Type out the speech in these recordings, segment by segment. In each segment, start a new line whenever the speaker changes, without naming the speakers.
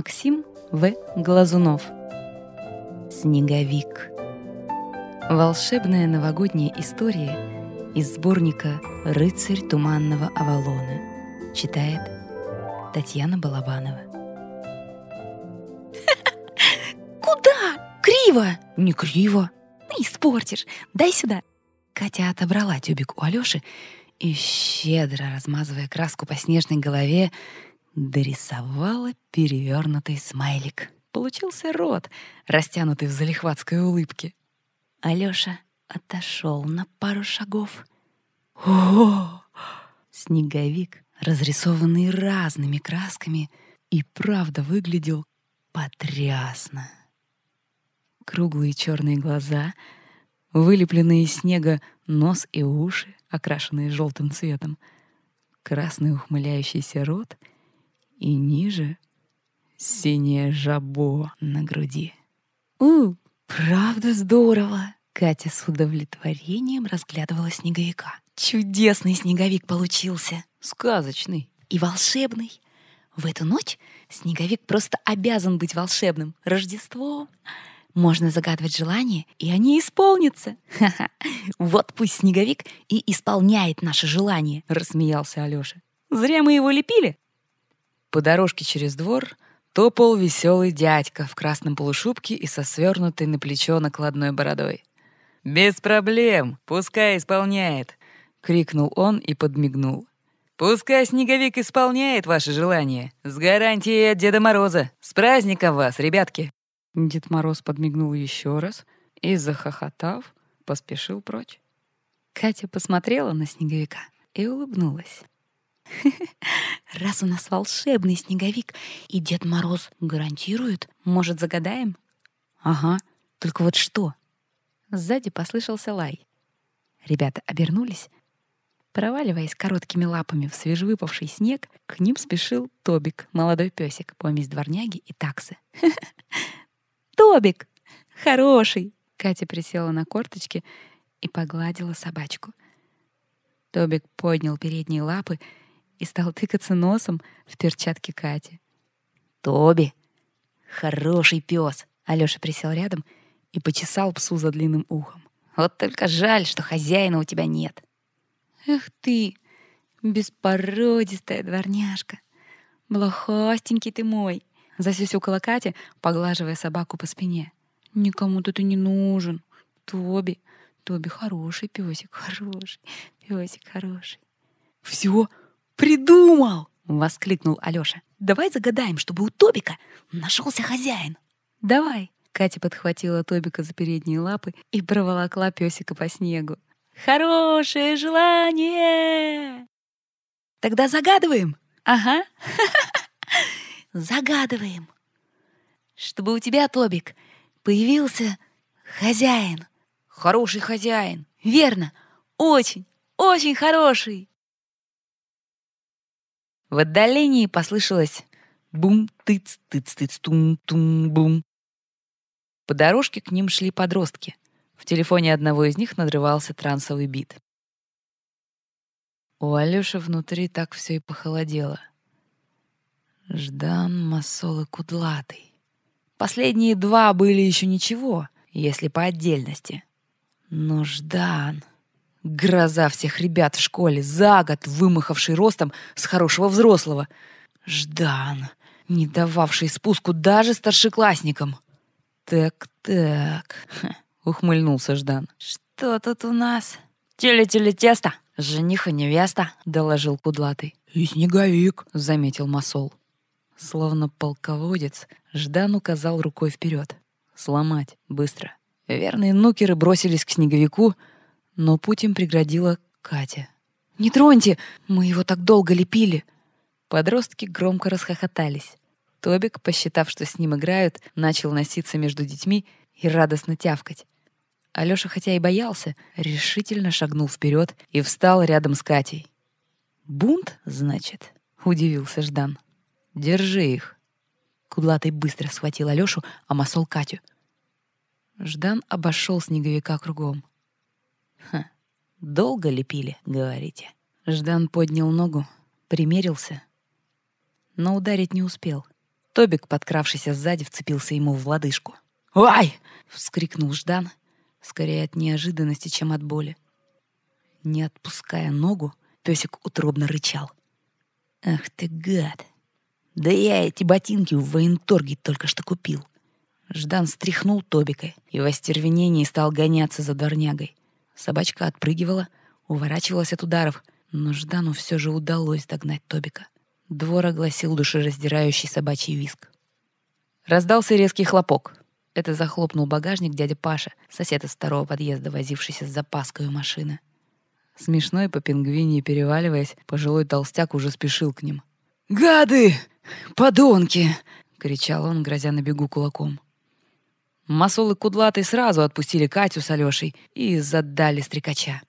Максим В. Глазунов. Снеговик. Волшебная новогодняя история из сборника «Рыцарь туманного Авалона». Читает Татьяна Балабанова.
Куда? Криво!
Не криво.
Не испортишь. Дай сюда.
Катя отобрала тюбик у Алёши и, щедро размазывая краску по снежной голове, дорисовала перевернутый смайлик. Получился рот, растянутый в залихватской улыбке. Алёша отошел на пару шагов. О! Снеговик, разрисованный разными красками, и правда выглядел потрясно. Круглые черные глаза, вылепленные из снега нос и уши, окрашенные желтым цветом, красный ухмыляющийся рот и ниже синее жабо на груди. «У, правда здорово!» Катя с удовлетворением разглядывала снеговика. «Чудесный снеговик получился! Сказочный и волшебный! В эту ночь снеговик просто обязан быть волшебным. Рождество! Можно загадывать желания, и они исполнятся. Ха-ха. Вот пусть снеговик и исполняет наши желания, рассмеялся Алёша. Зря мы его лепили. По дорожке через двор топал веселый дядька в красном полушубке и со свернутой на плечо накладной бородой. «Без проблем, пускай исполняет!» — крикнул он и подмигнул. «Пускай снеговик исполняет ваши желания. С гарантией от Деда Мороза. С праздником вас, ребятки!» Дед Мороз подмигнул еще раз и, захохотав, поспешил прочь. Катя посмотрела на снеговика и улыбнулась. «Раз у нас волшебный снеговик, и Дед Мороз гарантирует, может, загадаем?» «Ага, только вот что?» Сзади послышался лай. Ребята обернулись. Проваливаясь короткими лапами в свежевыпавший снег, к ним спешил Тобик, молодой песик, помесь дворняги и таксы. Тобик! Хороший!» Катя присела на корточки и погладила собачку. Тобик поднял передние лапы и стал тыкаться носом в перчатки Кати. «Тоби! Хороший пес!» Алёша присел рядом и почесал псу за длинным ухом. «Вот только жаль, что хозяина у тебя нет!» «Эх ты, беспородистая дворняжка! Блохастенький ты мой!» Засюсюкала Катя, поглаживая собаку по спине. «Никому тут и не нужен. Тоби, Тоби хороший песик, хороший, песик хороший». «Все, придумал!» — воскликнул Алёша. «Давай загадаем, чтобы у Тобика нашелся хозяин». «Давай!» — Катя подхватила Тобика за передние лапы и проволокла песика по снегу. «Хорошее желание!» «Тогда загадываем!» «Ага!» загадываем, чтобы у тебя, Тобик, появился хозяин. Хороший хозяин. Верно. Очень, очень хороший. В отдалении послышалось бум-тыц-тыц-тыц-тум-тум-бум. По дорожке к ним шли подростки. В телефоне одного из них надрывался трансовый бит. У Алёши внутри так все и похолодело. Ждан, Масол и Кудлатый. Последние два были еще ничего, если по отдельности. Но Ждан... Гроза всех ребят в школе, за год вымахавший ростом с хорошего взрослого. Ждан, не дававший спуску даже старшеклассникам. «Так-так», — ухмыльнулся Ждан. «Что тут у нас?» «Теле-теле-тесто, жених и невеста», — доложил Кудлатый.
«И снеговик», —
заметил Масол. Словно полководец, Ждан указал рукой вперед. Сломать, быстро. Верные нукеры бросились к снеговику, но путь им преградила Катя. «Не троньте! Мы его так долго лепили!» Подростки громко расхохотались. Тобик, посчитав, что с ним играют, начал носиться между детьми и радостно тявкать. Алёша, хотя и боялся, решительно шагнул вперед и встал рядом с Катей. «Бунт, значит?» — удивился Ждан. Держи их. Кудлатый быстро схватил Алёшу, а Масол — Катю. Ждан обошел снеговика кругом. «Ха, долго лепили, говорите?» Ждан поднял ногу, примерился, но ударить не успел. Тобик, подкравшийся сзади, вцепился ему в лодыжку. «Ай!» — вскрикнул Ждан, скорее от неожиданности, чем от боли. Не отпуская ногу, песик утробно рычал. «Ах ты гад! Да я эти ботинки в военторге только что купил!» Ждан стряхнул Тобика и в остервенении стал гоняться за дворнягой. Собачка отпрыгивала, уворачивалась от ударов, но Ждану все же удалось догнать Тобика. Двор огласил душераздирающий собачий виск. Раздался резкий хлопок. Это захлопнул багажник дядя Паша, сосед из второго подъезда, возившийся с запаской у машины. Смешной по пингвине переваливаясь, пожилой толстяк уже спешил к ним. «Гады! Подонки!» — кричал он, грозя на бегу кулаком. Масол и Кудлатый сразу отпустили Катю с Алешей и задали стрекача.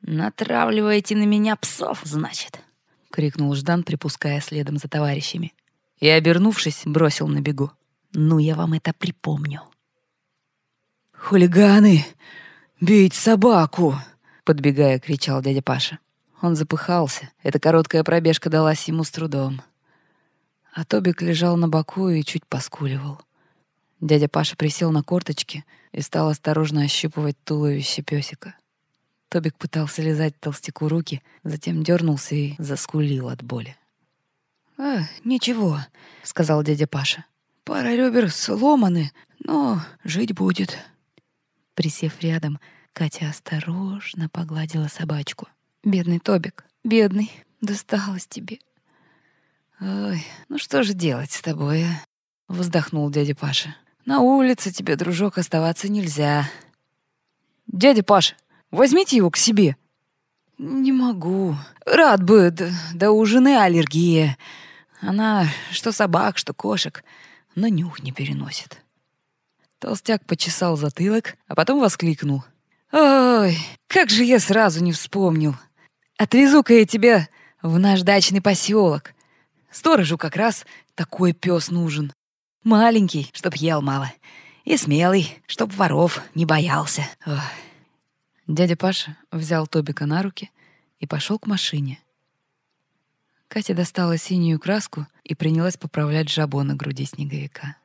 «Натравливаете на меня псов, значит?» — крикнул Ждан, припуская следом за товарищами. И, обернувшись, бросил на бегу. «Ну, я вам это припомню». «Хулиганы! Бить собаку!» подбегая, кричал дядя Паша. Он запыхался. Эта короткая пробежка далась ему с трудом. А Тобик лежал на боку и чуть поскуливал. Дядя Паша присел на корточки и стал осторожно ощупывать туловище песика. Тобик пытался лизать толстяку руки, затем дернулся и заскулил от боли. «А, ничего», — сказал дядя Паша. «Пара ребер сломаны, но жить будет». Присев рядом, Катя осторожно погладила собачку. «Бедный Тобик, бедный, досталось тебе». «Ой, ну что же делать с тобой, а?» — вздохнул дядя Паша. «На улице тебе, дружок, оставаться нельзя». «Дядя Паша, возьмите его к себе». «Не могу. Рад бы, да, да у жены аллергия. Она что собак, что кошек, но нюх не переносит». Толстяк почесал затылок, а потом воскликнул — Ой, как же я сразу не вспомнил. Отвезу-ка я тебя в наш дачный поселок. Сторожу как раз такой пес нужен. Маленький, чтоб ел мало. И смелый, чтоб воров не боялся. Ой. Дядя Паша взял Тобика на руки и пошел к машине. Катя достала синюю краску и принялась поправлять жабо на груди снеговика.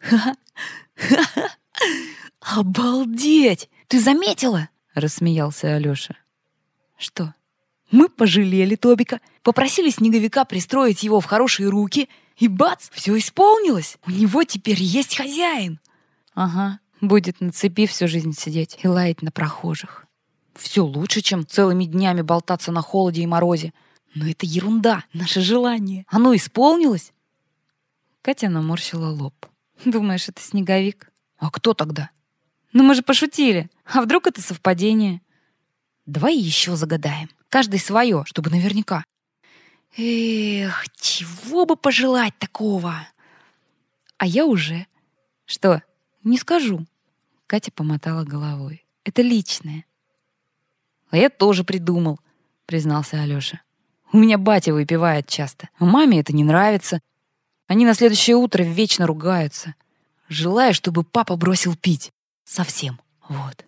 «Ха-ха! Ха-ха! Обалдеть! Ты заметила?» — рассмеялся Алёша. «Что?» «Мы пожалели Тобика, попросили снеговика пристроить его в хорошие руки, и бац, все исполнилось! У него теперь есть хозяин!» «Ага, будет на цепи всю жизнь сидеть и лаять на прохожих. Все лучше, чем целыми днями болтаться на холоде и морозе. Но это ерунда, наше желание. Оно исполнилось?» Катя наморщила лоб. «Думаешь, это снеговик?» «А кто тогда?» «Ну мы же пошутили. А вдруг это совпадение? Давай еще загадаем. Каждый свое, чтобы наверняка. Эх, чего бы пожелать такого? А я уже. Что? Не скажу. Катя помотала головой. Это личное. А я тоже придумал, признался Алёша. У меня батя выпивает часто. А маме это не нравится. Они на следующее утро вечно ругаются. Желаю, чтобы папа бросил пить. Совсем. Вот.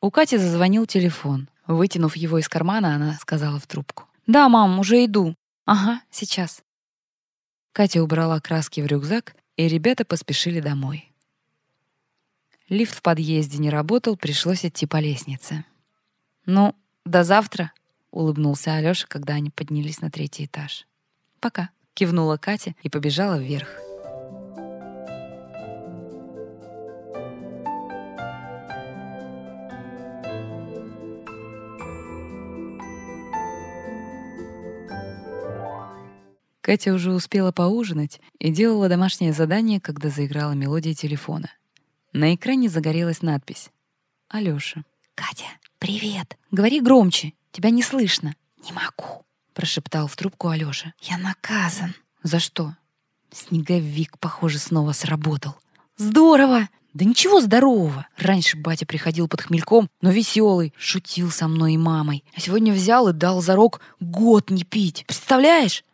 У Кати зазвонил телефон. Вытянув его из кармана, она сказала в трубку. «Да, мам, уже иду. Ага, сейчас». Катя убрала краски в рюкзак, и ребята поспешили домой. Лифт в подъезде не работал, пришлось идти по лестнице. «Ну, до завтра», — улыбнулся Алёша, когда они поднялись на третий этаж. «Пока», — кивнула Катя и побежала вверх. Катя уже успела поужинать и делала домашнее задание, когда заиграла мелодия телефона. На экране загорелась надпись. «Алёша». «Катя, привет. Говори громче. Тебя не слышно». «Не могу», — прошептал в трубку Алёша. «Я наказан». «За что?» Снеговик, похоже, снова сработал. «Здорово!» «Да ничего здорового. Раньше батя приходил под хмельком, но веселый, шутил со мной и мамой. А сегодня взял и дал зарок год не пить. Представляешь?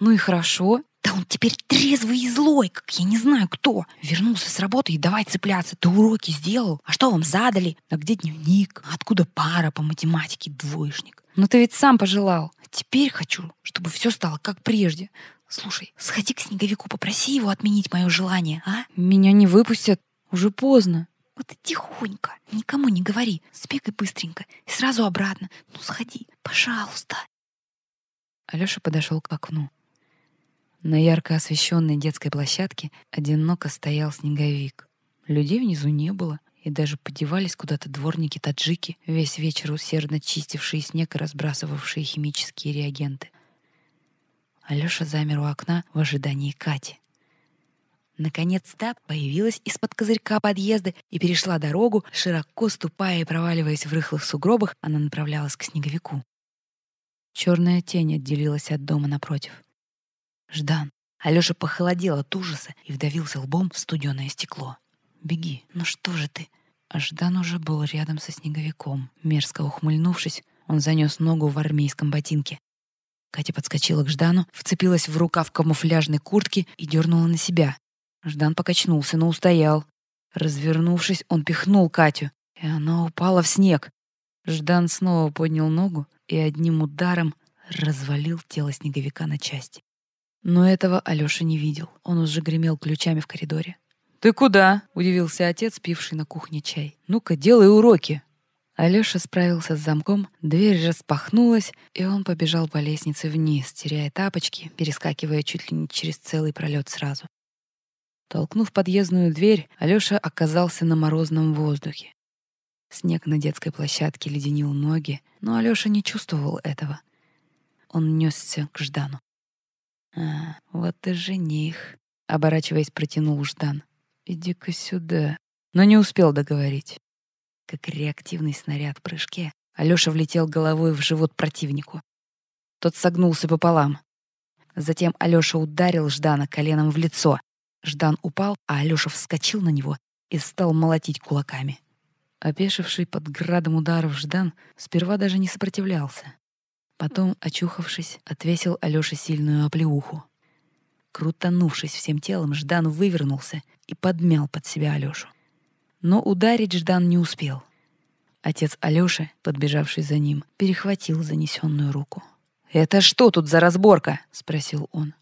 Ну и хорошо. Да он теперь трезвый и злой, как я не знаю кто. Вернулся с работы и давай цепляться. Ты уроки сделал? А что вам задали? А где дневник? А откуда пара по математике двоечник? Ну ты ведь сам пожелал. Теперь хочу, чтобы все стало как прежде.
Слушай, сходи к снеговику, попроси его отменить мое желание, а?
Меня не выпустят. Уже поздно.
Вот тихонько, никому не говори. Сбегай быстренько и сразу обратно. Ну, сходи, пожалуйста.
Алёша подошел к окну. На ярко освещенной детской площадке одиноко стоял снеговик. Людей внизу не было, и даже подевались куда-то дворники-таджики, весь вечер усердно чистившие снег и разбрасывавшие химические реагенты. Алёша замер у окна в ожидании Кати. Наконец-то появилась из-под козырька подъезда и перешла дорогу, широко ступая и проваливаясь в рыхлых сугробах, она направлялась к снеговику. Черная тень отделилась от дома напротив. Ждан. Алёша похолодел от ужаса и вдавился лбом в студеное стекло. «Беги, ну что же ты?» А Ждан уже был рядом со снеговиком. Мерзко ухмыльнувшись, он занёс ногу в армейском ботинке. Катя подскочила к Ждану, вцепилась в рукав камуфляжной куртки и дернула на себя. Ждан покачнулся, но устоял. Развернувшись, он пихнул Катю, и она упала в снег. Ждан снова поднял ногу и одним ударом развалил тело снеговика на части. Но этого Алёша не видел. Он уже гремел ключами в коридоре. «Ты куда?» — удивился отец, пивший на кухне чай. «Ну-ка, делай уроки!» Алёша справился с замком, дверь распахнулась, и он побежал по лестнице вниз, теряя тапочки, перескакивая чуть ли не через целый пролет сразу. Толкнув подъездную дверь, Алёша оказался на морозном воздухе. Снег на детской площадке леденил ноги, но Алёша не чувствовал этого. Он нёсся к Ждану. «А, вот и жених», — оборачиваясь, протянул Ждан. «Иди-ка сюда». Но не успел договорить. Как реактивный снаряд в прыжке, Алёша влетел головой в живот противнику. Тот согнулся пополам. Затем Алёша ударил Ждана коленом в лицо. Ждан упал, а Алёша вскочил на него и стал молотить кулаками. Опешивший под градом ударов Ждан сперва даже не сопротивлялся. Потом, очухавшись, отвесил Алёше сильную оплеуху. Крутанувшись всем телом, Ждан вывернулся и подмял под себя Алёшу. Но ударить Ждан не успел. Отец Алёши, подбежавший за ним, перехватил занесенную руку. «Это что тут за разборка?» — спросил он.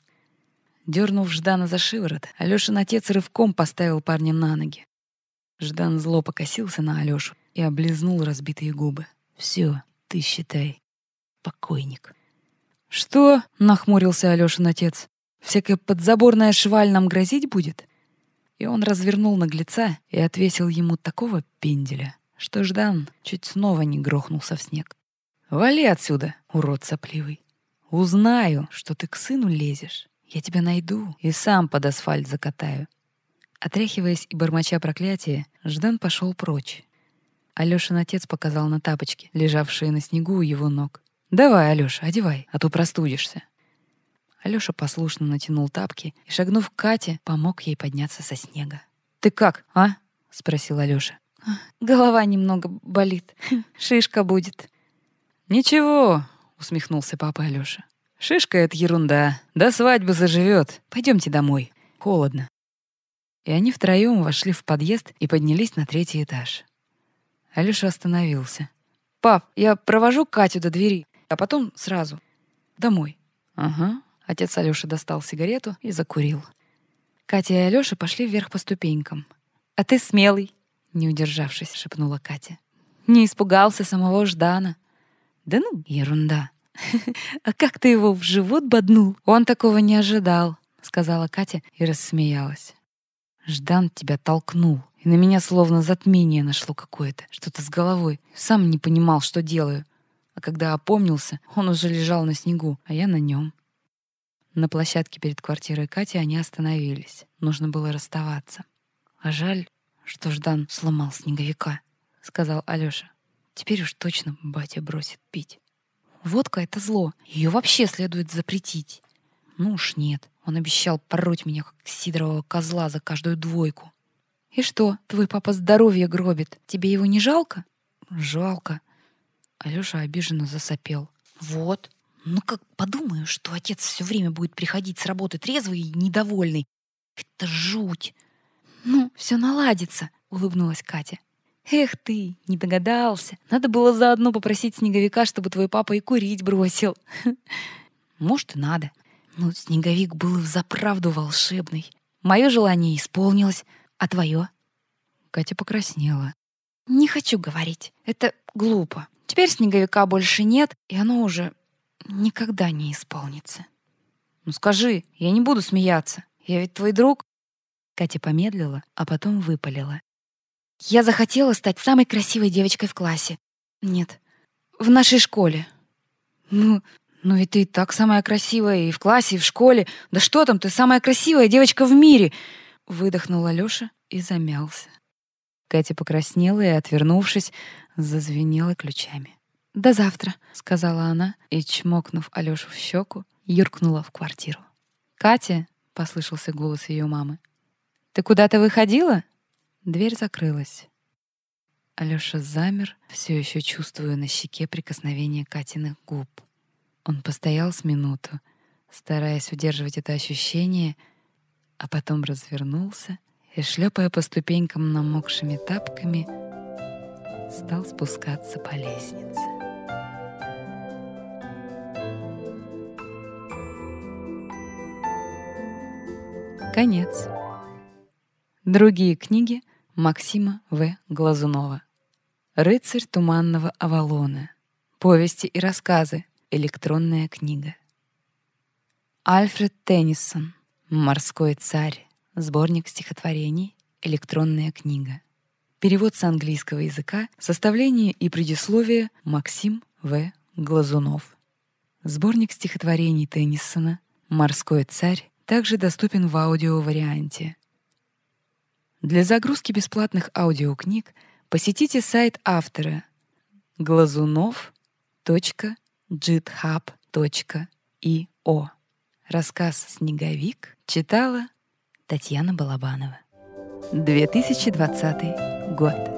Дернув Ждана за шиворот, Алёшин отец рывком поставил парня на ноги. Ждан зло покосился на Алёшу и облизнул разбитые губы. «Все, ты считай, покойник». «Что?» — нахмурился Алёшин отец. «Всякая подзаборная шваль нам грозить будет?» И он развернул наглеца и отвесил ему такого пенделя, что Ждан чуть снова не грохнулся в снег. «Вали отсюда, урод сопливый! Узнаю, что ты к сыну лезешь. Я тебя найду и сам под асфальт закатаю». Отряхиваясь и бормоча проклятие, Ждан пошел прочь. Алёшин отец показал на тапочки, лежавшие на снегу у его ног. «Давай, Алёша, одевай, а то простудишься». Алёша послушно натянул тапки и, шагнув к Кате, помог ей подняться со снега. «Ты как, а?» — спросил Алёша.
«Голова немного болит. Шишка будет».
«Ничего», — усмехнулся папа Алёша. «Шишка — это ерунда. До свадьбы заживет. Пойдемте домой. Холодно». И они втроем вошли в подъезд и поднялись на третий этаж. Алёша остановился. «Пап, я провожу Катю до двери, а потом сразу. Домой». «Ага», Отец Алёши достал сигарету и закурил. Катя и Алёша пошли вверх по ступенькам.
«А ты смелый!»
— не удержавшись, шепнула Катя.
«Не испугался самого Ждана».
«Да ну, ерунда!»
«А как ты его в живот боднул?»
«Он такого не ожидал», — сказала Катя и рассмеялась. «Ждан тебя толкнул, и на меня словно затмение нашло какое-то, что-то с головой. Сам не понимал, что делаю. А когда опомнился, он уже лежал на снегу, а я на нем. На площадке перед квартирой Кати они остановились. Нужно было расставаться. «А жаль, что Ждан сломал снеговика», — сказал Алёша. «Теперь уж точно батя бросит пить». «Водка — это зло. Ее вообще следует запретить». «Ну уж нет. Он обещал пороть меня, как сидорового козла, за каждую двойку». «И что, твой папа здоровье гробит? Тебе его не жалко?» «Жалко». Алёша обиженно засопел. «Вот, ну как подумаю, что отец все время будет приходить с работы трезвый и недовольный. Это жуть. Ну, все наладится, улыбнулась Катя. Эх ты, не догадался. Надо было заодно попросить снеговика, чтобы твой папа и курить бросил. Может, и надо.
Ну, снеговик был и взаправду волшебный. Мое желание исполнилось, а твое?
Катя покраснела.
Не хочу говорить. Это глупо. Теперь снеговика больше нет, и оно уже никогда не исполнится.
Ну скажи, я не буду смеяться. Я ведь твой друг. Катя помедлила, а потом выпалила.
Я захотела стать самой красивой девочкой в классе. Нет, в нашей школе.
Ну, ну и ты и так самая красивая и в классе, и в школе. Да что там, ты самая красивая девочка в мире!» Выдохнул Алёша и замялся. Катя покраснела и, отвернувшись, зазвенела ключами.
«До завтра», —
сказала она и, чмокнув Алёшу в щеку, юркнула в квартиру. «Катя!» — послышался голос ее мамы. «Ты куда-то выходила?» Дверь закрылась. Алёша замер, все еще чувствуя на щеке прикосновение Катиных губ. Он постоял с минуту, стараясь удерживать это ощущение, а потом развернулся и, шлепая по ступенькам намокшими тапками, стал спускаться по лестнице. Конец. Другие книги — Максима В. Глазунова. «Рыцарь туманного Авалона». Повести и рассказы. Электронная книга. Альфред Теннисон. «Морской царь». Сборник стихотворений. Электронная книга. Перевод с английского языка. Составление и предисловие Максим В. Глазунов. Сборник стихотворений Теннисона «Морской царь» также доступен в аудиоварианте. Для загрузки бесплатных аудиокниг посетите сайт автора glazunov.github.io. Рассказ «Снеговик» читала Татьяна Балабанова. 2020 год.